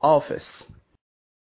office.